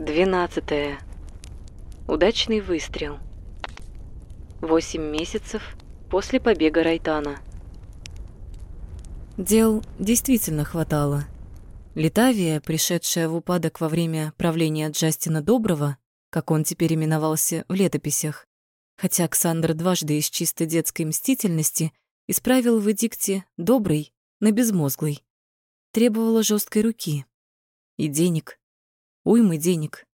Двенадцатое. Удачный выстрел. Восемь месяцев после побега Райтана. Дел действительно хватало. Литавия, пришедшая в упадок во время правления Джастина Доброго, как он теперь именовался в летописях, хотя Александр дважды из чисто детской мстительности исправил в эдикте «добрый» на «безмозглый», требовала жесткой руки и денег, уймы денег.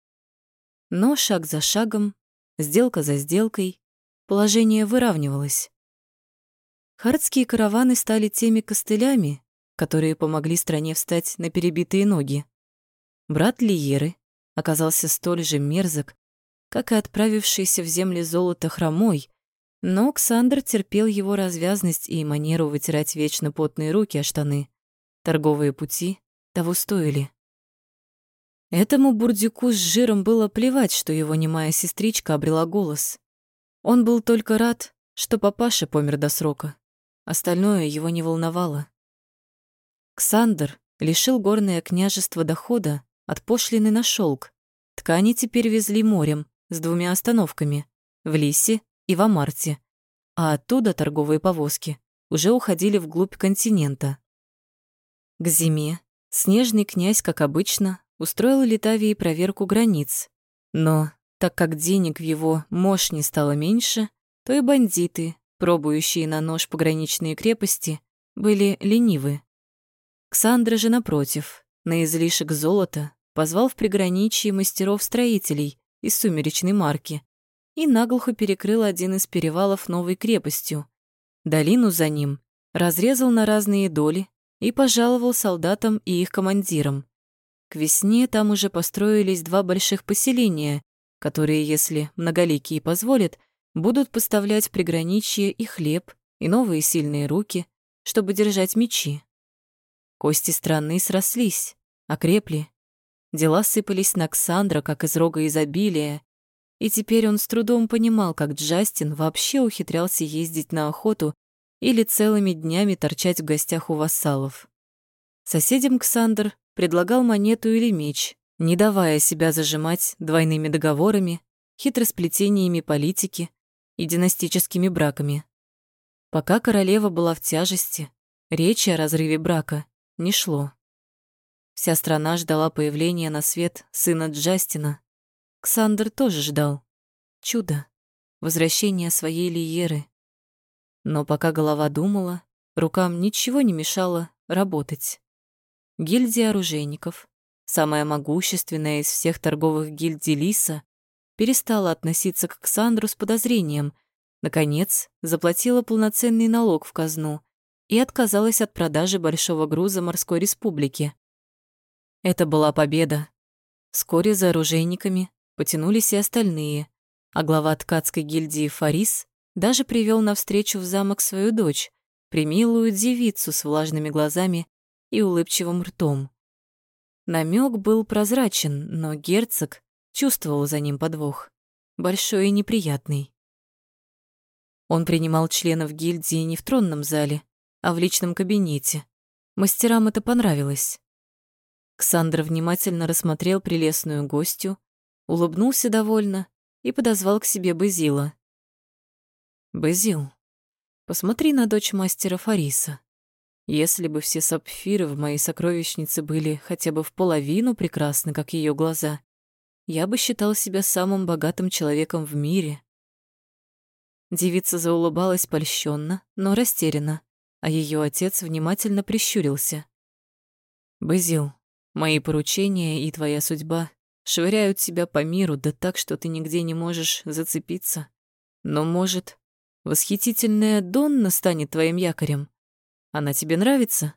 Но шаг за шагом, сделка за сделкой, положение выравнивалось. Хардские караваны стали теми костылями, которые помогли стране встать на перебитые ноги. Брат Лиеры оказался столь же мерзок, как и отправившийся в земли золото хромой, но Александр терпел его развязность и манеру вытирать вечно потные руки о штаны. Торговые пути того стоили. Этому бурдюку с жиром было плевать, что его немая сестричка обрела голос. Он был только рад, что папаша помер до срока. Остальное его не волновало. Ксандр лишил горное княжество дохода от пошлины на шелк. Ткани теперь везли морем с двумя остановками — в Лисе и в Амарте, а оттуда торговые повозки уже уходили вглубь континента. К зиме снежный князь, как обычно, устроил Литавии проверку границ, но так как денег в его мощь стало меньше, то и бандиты, пробующие на нож пограничные крепости, были ленивы. Ксандра же, напротив, на излишек золота позвал в приграничье мастеров-строителей из сумеречной марки и наглухо перекрыл один из перевалов новой крепостью. Долину за ним разрезал на разные доли и пожаловал солдатам и их командирам. К весне там уже построились два больших поселения, которые, если многоликие позволят, будут поставлять приграничье и хлеб, и новые сильные руки, чтобы держать мечи. Кости страны срослись, окрепли. Дела сыпались на Ксандра, как из рога изобилия, и теперь он с трудом понимал, как Джастин вообще ухитрялся ездить на охоту или целыми днями торчать в гостях у вассалов. Соседям Ксандр предлагал монету или меч, не давая себя зажимать двойными договорами, хитросплетениями политики и династическими браками. Пока королева была в тяжести, речи о разрыве брака не шло. Вся страна ждала появления на свет сына Джастина. Ксандр тоже ждал. Чудо. Возвращение своей Лиеры. Но пока голова думала, рукам ничего не мешало работать. Гильдия оружейников, самая могущественная из всех торговых гильдий Лиса, перестала относиться к Ксандру с подозрением, наконец заплатила полноценный налог в казну и отказалась от продажи большого груза морской республики. Это была победа. Вскоре за оружейниками потянулись и остальные, а глава ткацкой гильдии Фарис даже привел навстречу в замок свою дочь, примилую девицу с влажными глазами и улыбчивым ртом. Намек был прозрачен, но герцог чувствовал за ним подвох, большой и неприятный. Он принимал членов гильдии не в тронном зале, а в личном кабинете. Мастерам это понравилось. Ксандр внимательно рассмотрел прелестную гостью, улыбнулся довольно и подозвал к себе Базила. «Базил, посмотри на дочь мастера Фариса. Если бы все сапфиры в моей сокровищнице были хотя бы в половину прекрасны, как ее глаза, я бы считал себя самым богатым человеком в мире». Девица заулыбалась польщенно, но растерянно а ее отец внимательно прищурился. «Базил, мои поручения и твоя судьба швыряют тебя по миру, да так, что ты нигде не можешь зацепиться. Но, может, восхитительная Донна станет твоим якорем? Она тебе нравится?»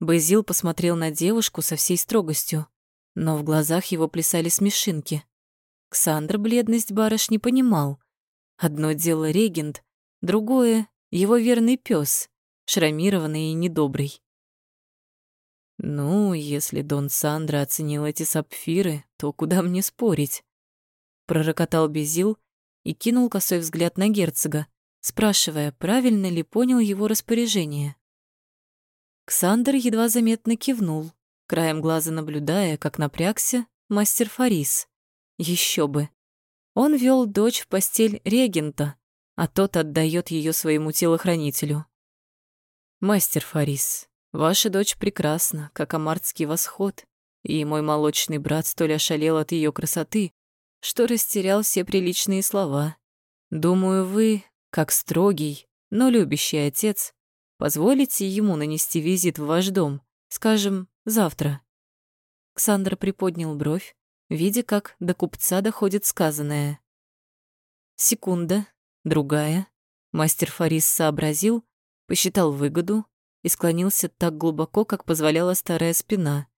Базил посмотрел на девушку со всей строгостью, но в глазах его плясали смешинки. Ксандр бледность барышни понимал. Одно дело регент, другое его верный пес, шрамированный и недобрый. «Ну, если Дон Сандро оценил эти сапфиры, то куда мне спорить?» Пророкотал Безил и кинул косой взгляд на герцога, спрашивая, правильно ли понял его распоряжение. Ксандр едва заметно кивнул, краем глаза наблюдая, как напрягся мастер Фарис. Еще бы. Он вел дочь в постель регента, а тот отдает ее своему телохранителю. «Мастер Фарис, ваша дочь прекрасна, как амартский восход, и мой молочный брат столь ошалел от ее красоты, что растерял все приличные слова. Думаю, вы, как строгий, но любящий отец, позволите ему нанести визит в ваш дом, скажем, завтра». Ксандр приподнял бровь, видя, как до купца доходит сказанное. Секунда, другая. Мастер Фарис сообразил, посчитал выгоду и склонился так глубоко, как позволяла старая спина.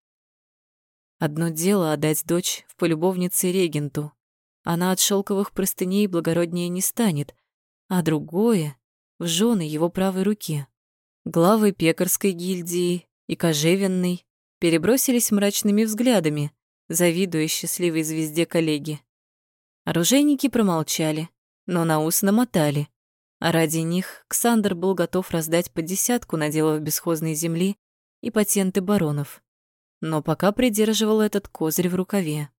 Одно дело отдать дочь в полюбовнице регенту. Она от шелковых простыней благороднее не станет, а другое — в жены его правой руки. Главы пекарской гильдии и кожевенной перебросились мрачными взглядами, завидуя счастливой звезде коллеги. Оружейники промолчали, но на ус намотали, а ради них Ксандр был готов раздать по десятку наделов бесхозной земли и патенты баронов. Но пока придерживал этот козырь в рукаве.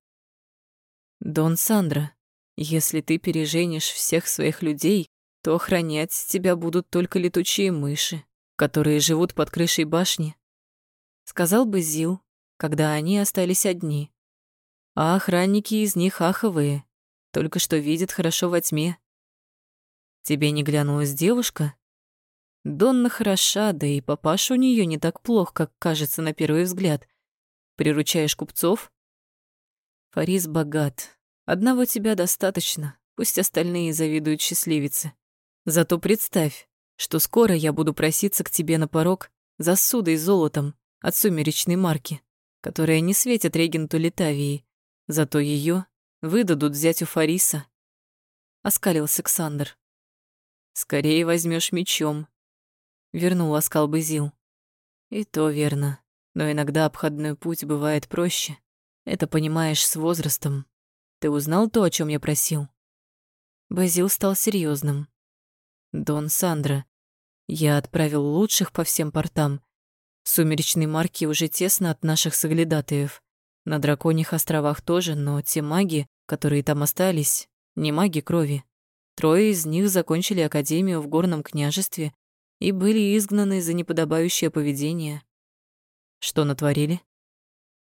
«Дон Сандра, если ты переженишь всех своих людей, то охранять тебя будут только летучие мыши, которые живут под крышей башни», — сказал бы Зил, когда они остались одни. А охранники из них аховые, только что видят хорошо во тьме. Тебе не глянулась девушка? Донна хороша, да и папаша у нее не так плох, как кажется на первый взгляд. Приручаешь купцов? Фарис богат. Одного тебя достаточно, пусть остальные завидуют счастливице. Зато представь, что скоро я буду проситься к тебе на порог за судой золотом от сумеречной марки, которая не светит регенту Литавии. Зато ее выдадут зятю Фариса. Оскалился Александр. Скорее возьмешь мечом. Вернул оскал Базил. И то верно. Но иногда обходной путь бывает проще. Это понимаешь с возрастом. Ты узнал то, о чем я просил? Базил стал серьезным. Дон Сандра, я отправил лучших по всем портам. Сумеречные марки уже тесно от наших соглядатаев. На Драконьих островах тоже, но те маги, которые там остались, не маги крови. Трое из них закончили академию в горном княжестве и были изгнаны за неподобающее поведение. Что натворили?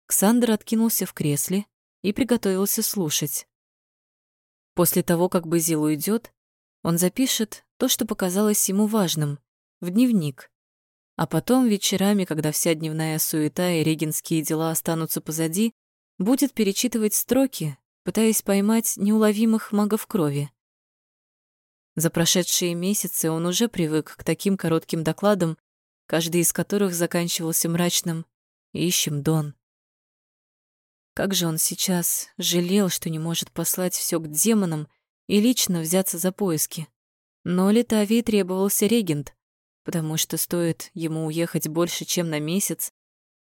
Ксандр откинулся в кресле и приготовился слушать. После того, как Базил уйдет, он запишет то, что показалось ему важным, в дневник. А потом вечерами, когда вся дневная суета и регенские дела останутся позади, будет перечитывать строки, пытаясь поймать неуловимых магов крови. За прошедшие месяцы он уже привык к таким коротким докладам, каждый из которых заканчивался мрачным «Ищем Дон». Как же он сейчас жалел, что не может послать все к демонам и лично взяться за поиски. Но Литавии требовался регент, потому что стоит ему уехать больше, чем на месяц,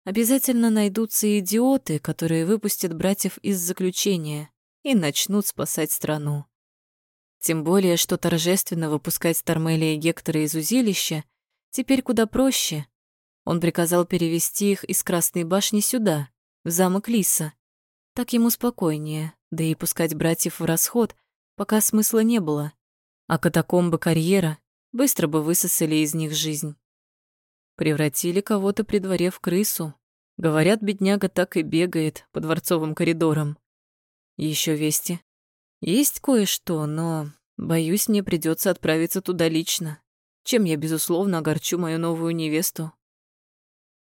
обязательно найдутся идиоты, которые выпустят братьев из заключения и начнут спасать страну. Тем более, что торжественно выпускать Тормелия и Гектора из узилища теперь куда проще. Он приказал перевести их из Красной башни сюда, в замок Лиса. Так ему спокойнее, да и пускать братьев в расход пока смысла не было. А катакомбы карьера быстро бы высосали из них жизнь. Превратили кого-то при дворе в крысу. Говорят, бедняга так и бегает по дворцовым коридорам. Еще вести. Есть кое-что, но, боюсь, мне придется отправиться туда лично, чем я, безусловно, огорчу мою новую невесту.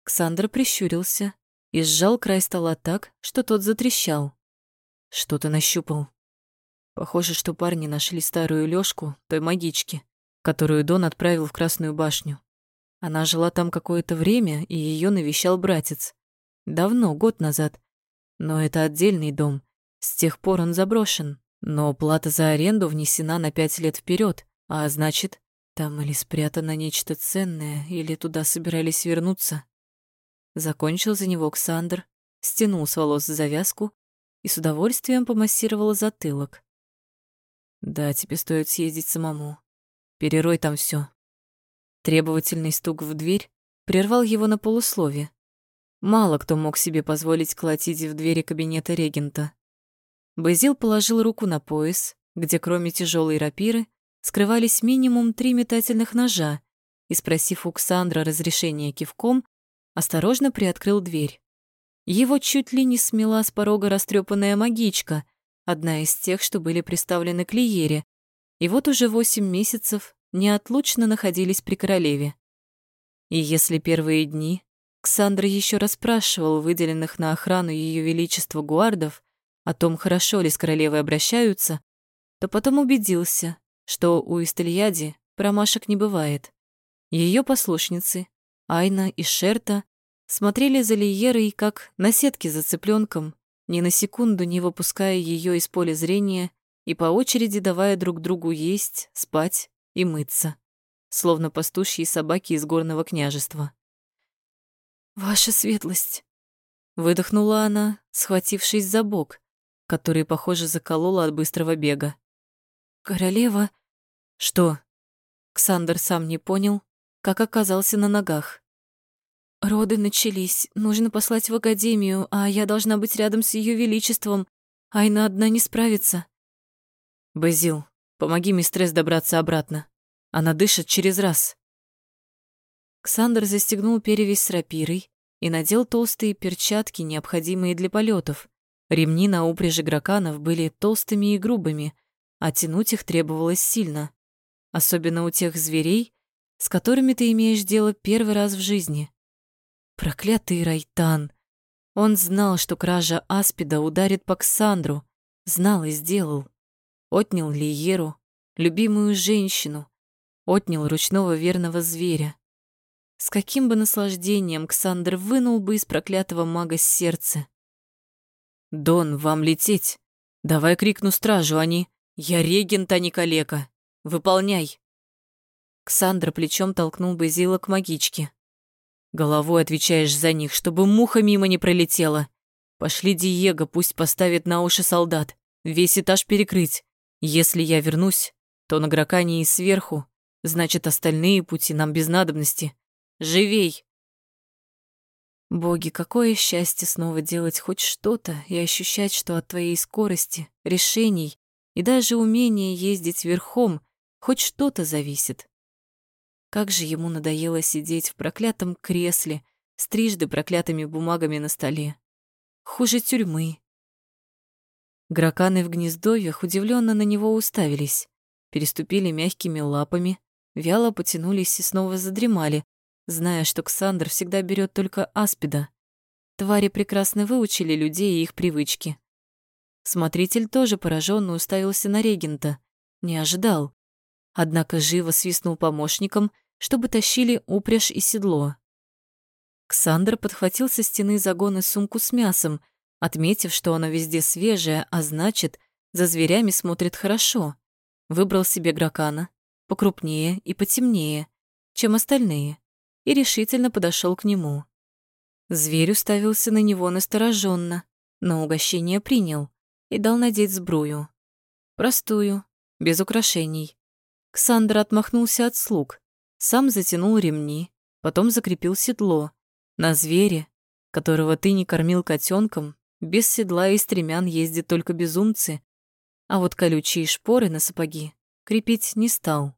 Ксандр прищурился и сжал край стола так, что тот затрещал. Что-то нащупал. Похоже, что парни нашли старую Лёшку, той магички, которую Дон отправил в Красную башню. Она жила там какое-то время, и ее навещал братец. Давно, год назад. Но это отдельный дом. С тех пор он заброшен. Но плата за аренду внесена на пять лет вперед, а значит, там или спрятано нечто ценное, или туда собирались вернуться. Закончил за него Ксандр, стянул с волос завязку и с удовольствием помассировал затылок. Да, тебе стоит съездить самому. Перерой там все. Требовательный стук в дверь прервал его на полуслове. Мало кто мог себе позволить колотить в двери кабинета регента. Базил положил руку на пояс, где кроме тяжелой рапиры скрывались минимум три метательных ножа, и, спросив у Ксандра разрешения кивком, осторожно приоткрыл дверь. Его чуть ли не смела с порога растрепанная магичка, одна из тех, что были приставлены к Лиере, и вот уже восемь месяцев неотлучно находились при королеве. И если первые дни Ксандр еще расспрашивал выделенных на охрану Ее Величества гуардов о том, хорошо ли с королевой обращаются, то потом убедился, что у Истельяди промашек не бывает. Ее послушницы, Айна и Шерта, смотрели за Лиерой как на сетке за цыпленком, ни на секунду не выпуская ее из поля зрения и по очереди давая друг другу есть, спать и мыться, словно пастушьи собаки из горного княжества. «Ваша светлость!» — выдохнула она, схватившись за бок, который, похоже, заколола от быстрого бега. «Королева...» «Что?» Ксандр сам не понял, как оказался на ногах. «Роды начались. Нужно послать в академию, а я должна быть рядом с Ее Величеством. Айна одна не справится». «Базил, помоги мистресс добраться обратно. Она дышит через раз». Ксандр застегнул перевязь с рапирой и надел толстые перчатки, необходимые для полетов. Ремни на упряжи граканов были толстыми и грубыми, а тянуть их требовалось сильно. Особенно у тех зверей, с которыми ты имеешь дело первый раз в жизни. Проклятый Райтан! Он знал, что кража Аспида ударит по Ксандру, знал и сделал. Отнял Лиеру, любимую женщину, отнял ручного верного зверя. С каким бы наслаждением Ксандр вынул бы из проклятого мага сердце. «Дон, вам лететь! Давай крикну стражу, они... Я регент, а не калека! Выполняй!» Ксандр плечом толкнул Базила к магичке. «Головой отвечаешь за них, чтобы муха мимо не пролетела. Пошли Диего, пусть поставит на уши солдат. Весь этаж перекрыть. Если я вернусь, то на Гракане и сверху, значит, остальные пути нам без надобности. Живей!» Боги, какое счастье снова делать хоть что-то и ощущать, что от твоей скорости, решений и даже умения ездить верхом хоть что-то зависит. Как же ему надоело сидеть в проклятом кресле с трижды проклятыми бумагами на столе. Хуже тюрьмы. Граканы в гнездовьях удивленно на него уставились, переступили мягкими лапами, вяло потянулись и снова задремали, зная, что Ксандр всегда берет только аспида. Твари прекрасно выучили людей и их привычки. Смотритель тоже пораженно уставился на регента, не ожидал однако живо свистнул помощникам, чтобы тащили упряжь и седло. Ксандр подхватил со стены загона сумку с мясом, отметив, что она везде свежая, а значит, за зверями смотрит хорошо. Выбрал себе гракана, покрупнее и потемнее, чем остальные, и решительно подошел к нему. Зверь уставился на него настороженно, но угощение принял и дал надеть сбрую. Простую, без украшений. Ксандр отмахнулся от слуг, сам затянул ремни, потом закрепил седло. На звере, которого ты не кормил котенком, без седла и стремян ездят только безумцы, а вот колючие шпоры на сапоги крепить не стал.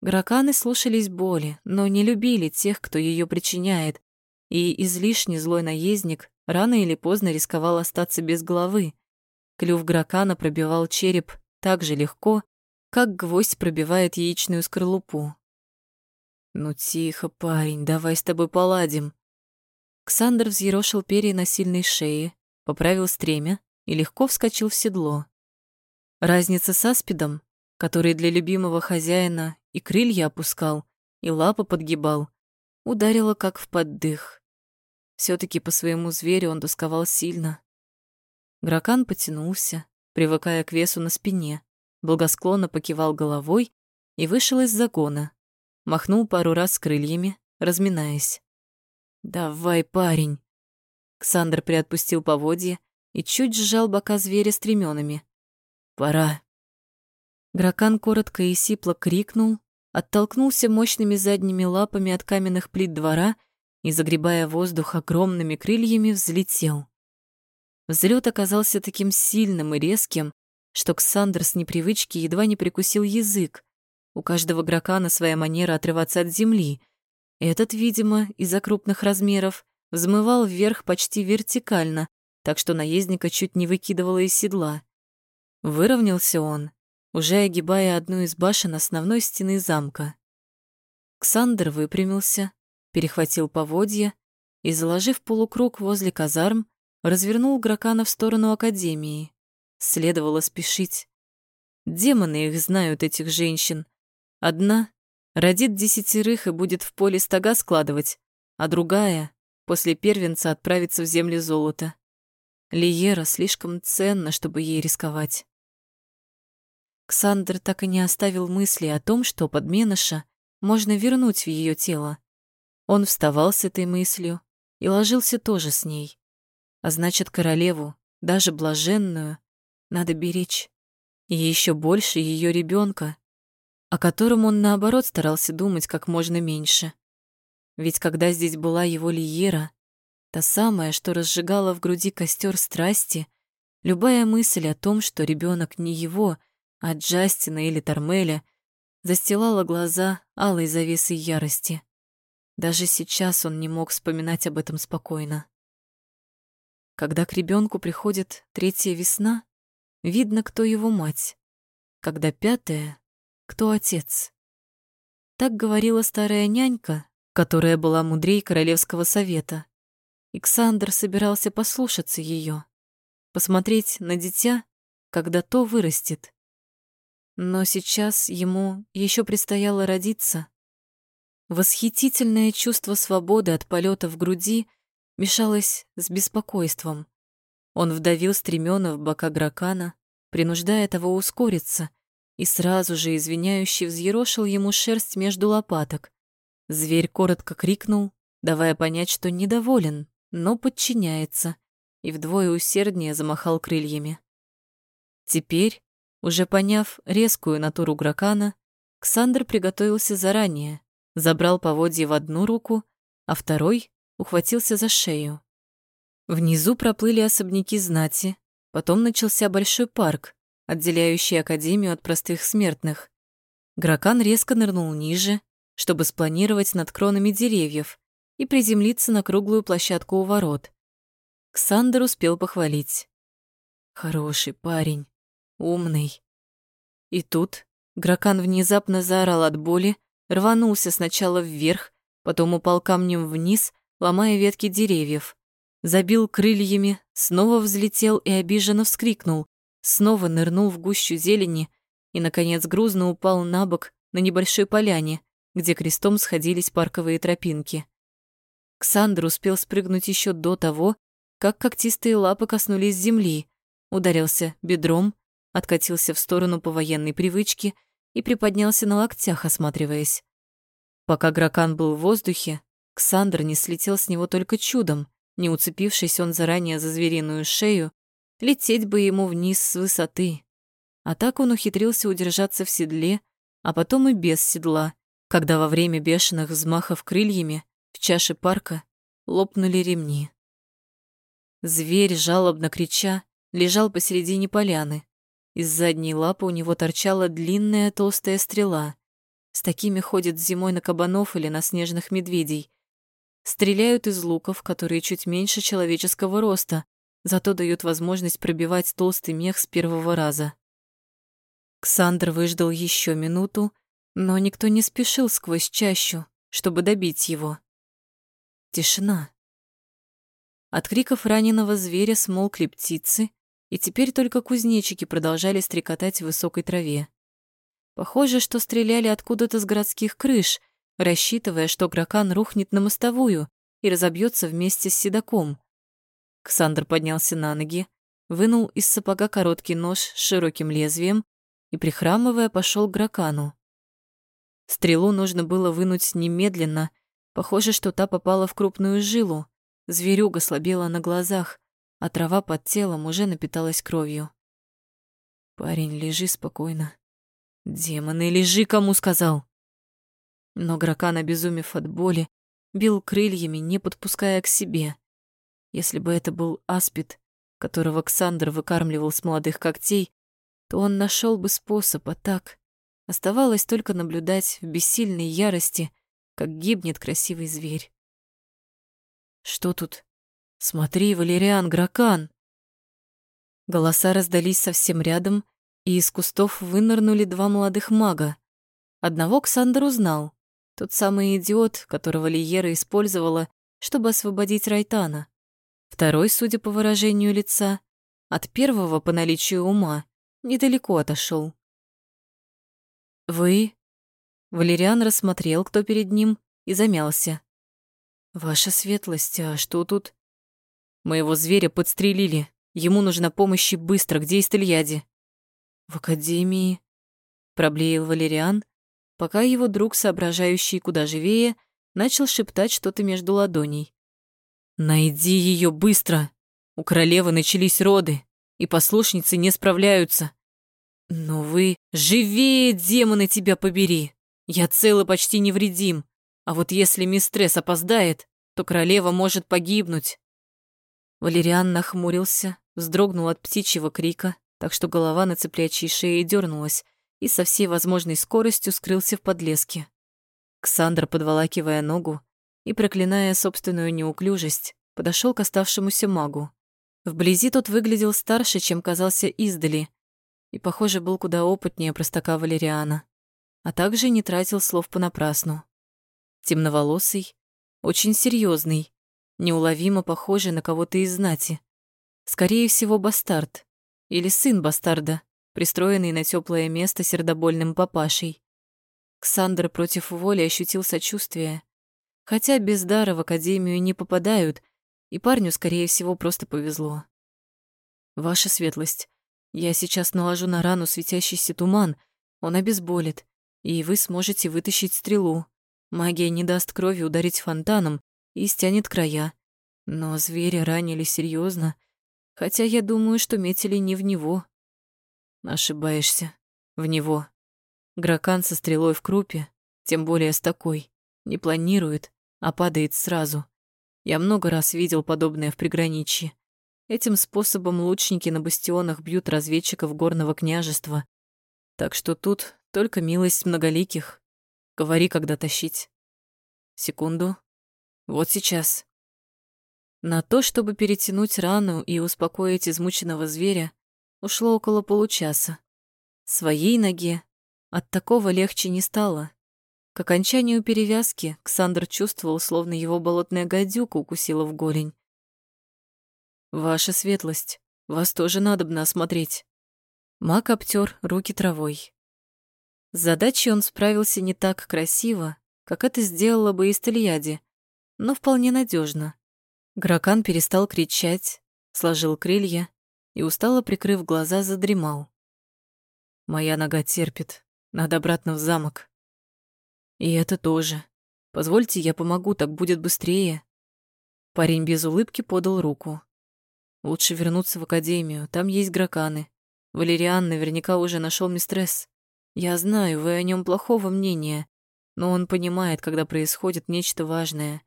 Граканы слушались боли, но не любили тех, кто ее причиняет, и излишне злой наездник рано или поздно рисковал остаться без головы. Клюв Гракана пробивал череп так же легко, как гвоздь пробивает яичную скорлупу. «Ну тихо, парень, давай с тобой поладим». Ксандр взъерошил перья на сильной шее, поправил стремя и легко вскочил в седло. Разница с аспидом, который для любимого хозяина и крылья опускал, и лапы подгибал, ударила как в поддых. все таки по своему зверю он тосковал сильно. Гракан потянулся, привыкая к весу на спине благосклонно покивал головой и вышел из загона. Махнул пару раз крыльями, разминаясь. «Давай, парень!» Ксандр приотпустил поводья и чуть сжал бока зверя стременами. «Пора!» Гракан коротко и сипло крикнул, оттолкнулся мощными задними лапами от каменных плит двора и, загребая воздух огромными крыльями, взлетел. Взлет оказался таким сильным и резким, что Ксандр с непривычки едва не прикусил язык. У каждого гракана своя манера отрываться от земли. Этот, видимо, из-за крупных размеров, взмывал вверх почти вертикально, так что наездника чуть не выкидывало из седла. Выровнялся он, уже огибая одну из башен основной стены замка. Ксандр выпрямился, перехватил поводья и, заложив полукруг возле казарм, развернул Гракана в сторону Академии. Следовало спешить. Демоны их знают, этих женщин. Одна родит десятерых и будет в поле стога складывать, а другая после первенца отправится в земли золота. Лиера слишком ценна, чтобы ей рисковать. Ксандр так и не оставил мысли о том, что подменыша можно вернуть в ее тело. Он вставал с этой мыслью и ложился тоже с ней. А значит, королеву, даже блаженную, надо беречь. И еще больше ее ребенка, о котором он, наоборот, старался думать как можно меньше. Ведь когда здесь была его Лиера, та самая, что разжигала в груди костер страсти, любая мысль о том, что ребенок не его, а Джастина или Тормеля, застилала глаза алой завесой ярости. Даже сейчас он не мог вспоминать об этом спокойно. Когда к ребенку приходит третья весна, видно, кто его мать. Когда пятая, кто отец. Так говорила старая нянька, которая была мудрей Королевского совета. Александр собирался послушаться ее, посмотреть на дитя, когда то вырастет. Но сейчас ему еще предстояло родиться. Восхитительное чувство свободы от полета в груди мешалось с беспокойством. Он вдавил стремена в бока Гракана, принуждая того ускориться, и сразу же извиняющий взъерошил ему шерсть между лопаток. Зверь коротко крикнул, давая понять, что недоволен, но подчиняется, и вдвое усерднее замахал крыльями. Теперь, уже поняв резкую натуру Гракана, Ксандр приготовился заранее, забрал поводье в одну руку, а второй ухватился за шею. Внизу проплыли особняки знати, потом начался большой парк, отделяющий Академию от простых смертных. Гракан резко нырнул ниже, чтобы спланировать над кронами деревьев, и приземлиться на круглую площадку у ворот. Ксандр успел похвалить. Хороший парень, умный. И тут Гракан внезапно заорал от боли, рванулся сначала вверх, потом упал камнем вниз, ломая ветки деревьев. Забил крыльями, снова взлетел и обиженно вскрикнул, снова нырнул в гущу зелени и, наконец, грузно упал на бок на небольшой поляне, где крестом сходились парковые тропинки. Ксандр успел спрыгнуть еще до того, как когтистые лапы коснулись земли, ударился бедром, откатился в сторону по военной привычке и приподнялся на локтях, осматриваясь. Пока Гракан был в воздухе, Ксандр не слетел с него только чудом, не уцепившись он заранее за звериную шею, лететь бы ему вниз с высоты. А так он ухитрился удержаться в седле, а потом и без седла, когда во время бешеных взмахов крыльями в чаше парка лопнули ремни. Зверь, жалобно крича, лежал посередине поляны. Из задней лапы у него торчала длинная толстая стрела. С такими ходят зимой на кабанов или на снежных медведей. Стреляют из луков, которые чуть меньше человеческого роста, зато дают возможность пробивать толстый мех с первого раза. Ксандр выждал еще минуту, но никто не спешил сквозь чащу, чтобы добить его. Тишина. От криков раненого зверя смолкли птицы, и теперь только кузнечики продолжали стрекотать в высокой траве. Похоже, что стреляли откуда-то с городских крыш, рассчитывая, что Гракан рухнет на мостовую и разобьется вместе с седаком. Ксандр поднялся на ноги, вынул из сапога короткий нож с широким лезвием и, прихрамывая, пошел к Гракану. Стрелу нужно было вынуть немедленно, Похоже, что та попала в крупную жилу. Зверюга слабела на глазах, а трава под телом уже напиталась кровью. «Парень, лежи спокойно». «Демоны, лежи, кому сказал!» Но Гракан, обезумев от боли, бил крыльями, не подпуская к себе. Если бы это был аспид, которого Ксандр выкармливал с молодых когтей, то он нашел бы способ, а так оставалось только наблюдать в бессильной ярости, как гибнет красивый зверь. «Что тут? Смотри, Валериан, Гракан!» Голоса раздались совсем рядом, и из кустов вынырнули два молодых мага. Одного Ксандр узнал, тот самый идиот, которого Лиера использовала, чтобы освободить Райтана. Второй, судя по выражению лица, от первого по наличию ума недалеко отошел. «Вы?» Валериан рассмотрел, кто перед ним, и замялся. «Ваша светлость, а что тут?» «Моего зверя подстрелили. Ему нужна помощь и быстро. Где Истельяди?» «В академии», — проблеял Валериан, пока его друг, соображающий куда живее, начал шептать что-то между ладоней. «Найди ее быстро! У королевы начались роды, и послушницы не справляются. Но вы... Живее, демоны, тебя побери! Я цел и почти невредим, а вот если мистресс опоздает, то королева может погибнуть». Валериан нахмурился, вздрогнул от птичьего крика, так что голова на цыплячьей шее дернулась и со всей возможной скоростью скрылся в подлеске. Ксандр, подволакивая ногу и проклиная собственную неуклюжесть, подошел к оставшемуся магу. Вблизи тот выглядел старше, чем казался издали, и, похоже, был куда опытнее простака Валериана, а также не тратил слов понапрасну. Темноволосый, очень серьезный, неуловимо похожий на кого-то из знати. Скорее всего, бастард или сын бастарда, пристроенный на теплое место сердобольным папашей. Ксандр против воли ощутил сочувствие. Хотя без дара в академию не попадают, и парню, скорее всего, просто повезло. «Ваша светлость, я сейчас наложу на рану светящийся туман, он обезболит, и вы сможете вытащить стрелу. Магия не даст крови ударить фонтаном и стянет края. Но зверя ранили серьезно, хотя я думаю, что метили не в него. Ошибаешься. В него. Гракан со стрелой в крупе, тем более с такой, не планирует, а падает сразу. Я много раз видел подобное в приграничье. Этим способом лучники на бастионах бьют разведчиков горного княжества. Так что тут только милость многоликих. Говори, когда тащить. Секунду. Вот сейчас. На то, чтобы перетянуть рану и успокоить измученного зверя, ушло около получаса. Своей ноге от такого легче не стало. К окончанию перевязки Ксандр чувствовал, словно его болотная гадюка укусила в голень. «Ваша светлость, вас тоже надобно осмотреть». Мак обтер руки травой. С задачей он справился не так красиво, как это сделала бы Истельяди, но вполне надежно. Гракан перестал кричать, сложил крылья и, устало прикрыв глаза, задремал. «Моя нога терпит, надо обратно в замок». «И это тоже. Позвольте, я помогу, так будет быстрее». Парень без улыбки подал руку. Лучше вернуться в академию, там есть граканы. Валериан наверняка уже нашел мистресс. Я знаю, вы о нем плохого мнения, но он понимает, когда происходит нечто важное.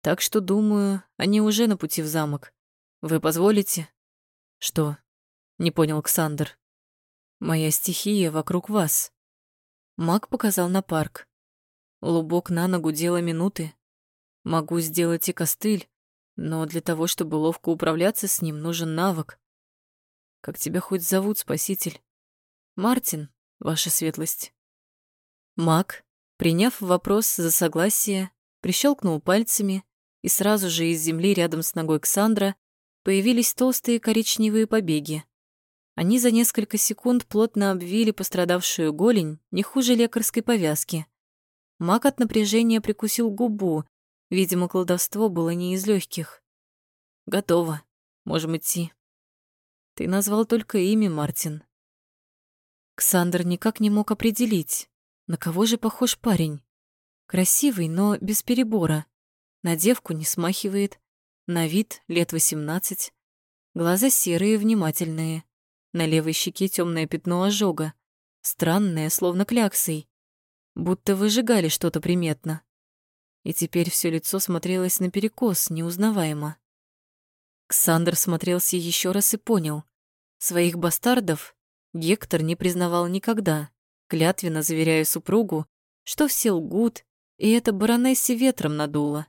Так что, думаю, они уже на пути в замок. Вы позволите? Что? Не понял Ксандр. Моя стихия вокруг вас. Маг показал на парк. Лубок на ногу дело минуты. Могу сделать и костыль, но для того, чтобы ловко управляться с ним, нужен навык. Как тебя хоть зовут, спаситель? Мартин, ваша светлость. Маг, приняв вопрос за согласие, прищелкнул пальцами, и сразу же из земли рядом с ногой Ксандра появились толстые коричневые побеги. Они за несколько секунд плотно обвили пострадавшую голень не хуже лекарской повязки. Маг от напряжения прикусил губу, Видимо, колдовство было не из легких. Готово. Можем идти. Ты назвал только имя, Мартин. Ксандр никак не мог определить, на кого же похож парень. Красивый, но без перебора. На девку не смахивает. На вид лет восемнадцать. Глаза серые, внимательные. На левой щеке темное пятно ожога. Странное, словно кляксой. Будто выжигали что-то приметно. и теперь все лицо смотрелось наперекос, неузнаваемо. Ксандр смотрелся еще раз и понял. Своих бастардов Гектор не признавал никогда, клятвенно заверяя супругу, что все лгут, и это баронессе ветром надуло.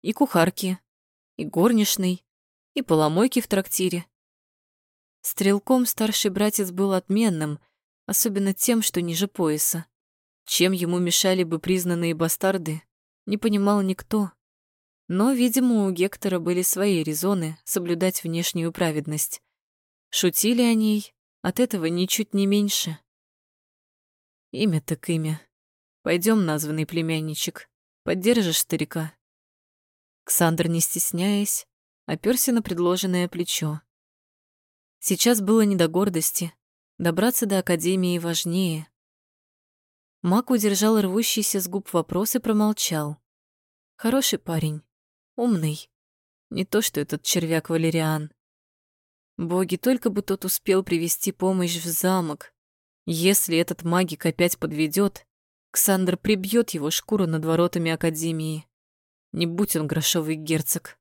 И кухарки, и горничной, и поломойки в трактире. Стрелком старший братец был отменным, особенно тем, что ниже пояса. Чем ему мешали бы признанные бастарды, не понимал никто. Но, видимо, у Гектора были свои резоны соблюдать внешнюю праведность. Шутили о ней, от этого ничуть не меньше. Имя так имя. Пойдем, названный племянничек, поддержишь старика. Ксандр, не стесняясь, оперся на предложенное плечо. Сейчас было не до гордости. Добраться до Академии важнее. Мак удержал рвущийся с губ вопрос и промолчал. Хороший парень. Умный. Не то, что этот червяк Валериан. Боги, только бы тот успел привести помощь в замок. Если этот магик опять подведет, Ксандр прибьет его шкуру над воротами Академии. Не будь он грошовый герцог.